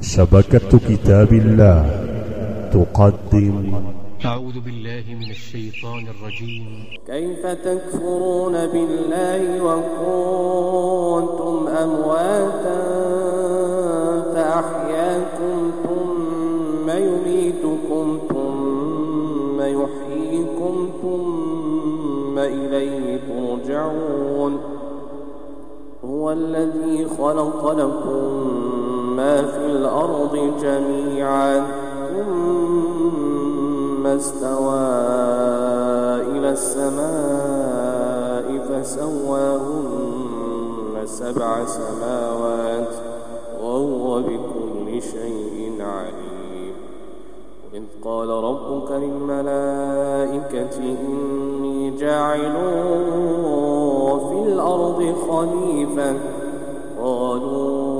شبكة كتاب الله تقدم. أعوذ بالله من الشيطان الرجيم. كيف تكفرون بالله وكنتم أمواتا فأحياكم ثم يميتكم ثم يحييكم ثم إليه ترجعون. هو الذي خلق لكم في الأرض جميعا. ثم استوى إلى السماء فسواهن سبع سماوات وهو بكل شيء عليم. وإذ قال ربك للملائكة إني جاعل في الأرض خليفة. قالوا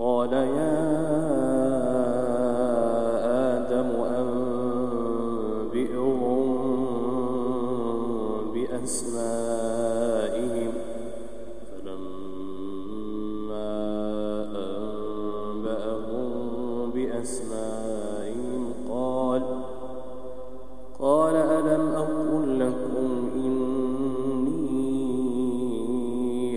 قال يا آدم أنبئهم بأسمائهم. فلما أنبأهم بأسمائهم قال قال ألم أقل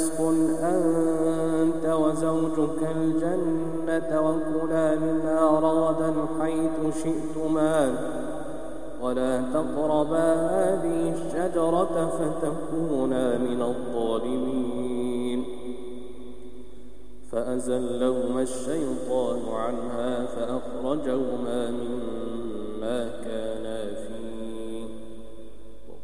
اسكن أنت وزوجك الجنة وكلا منها رغدا حيث شئتما. ولا تقربا هذه الشجرة فتكونا من الظالمين. فأزلهما الشيطان عنها فأخرجهما مما فيه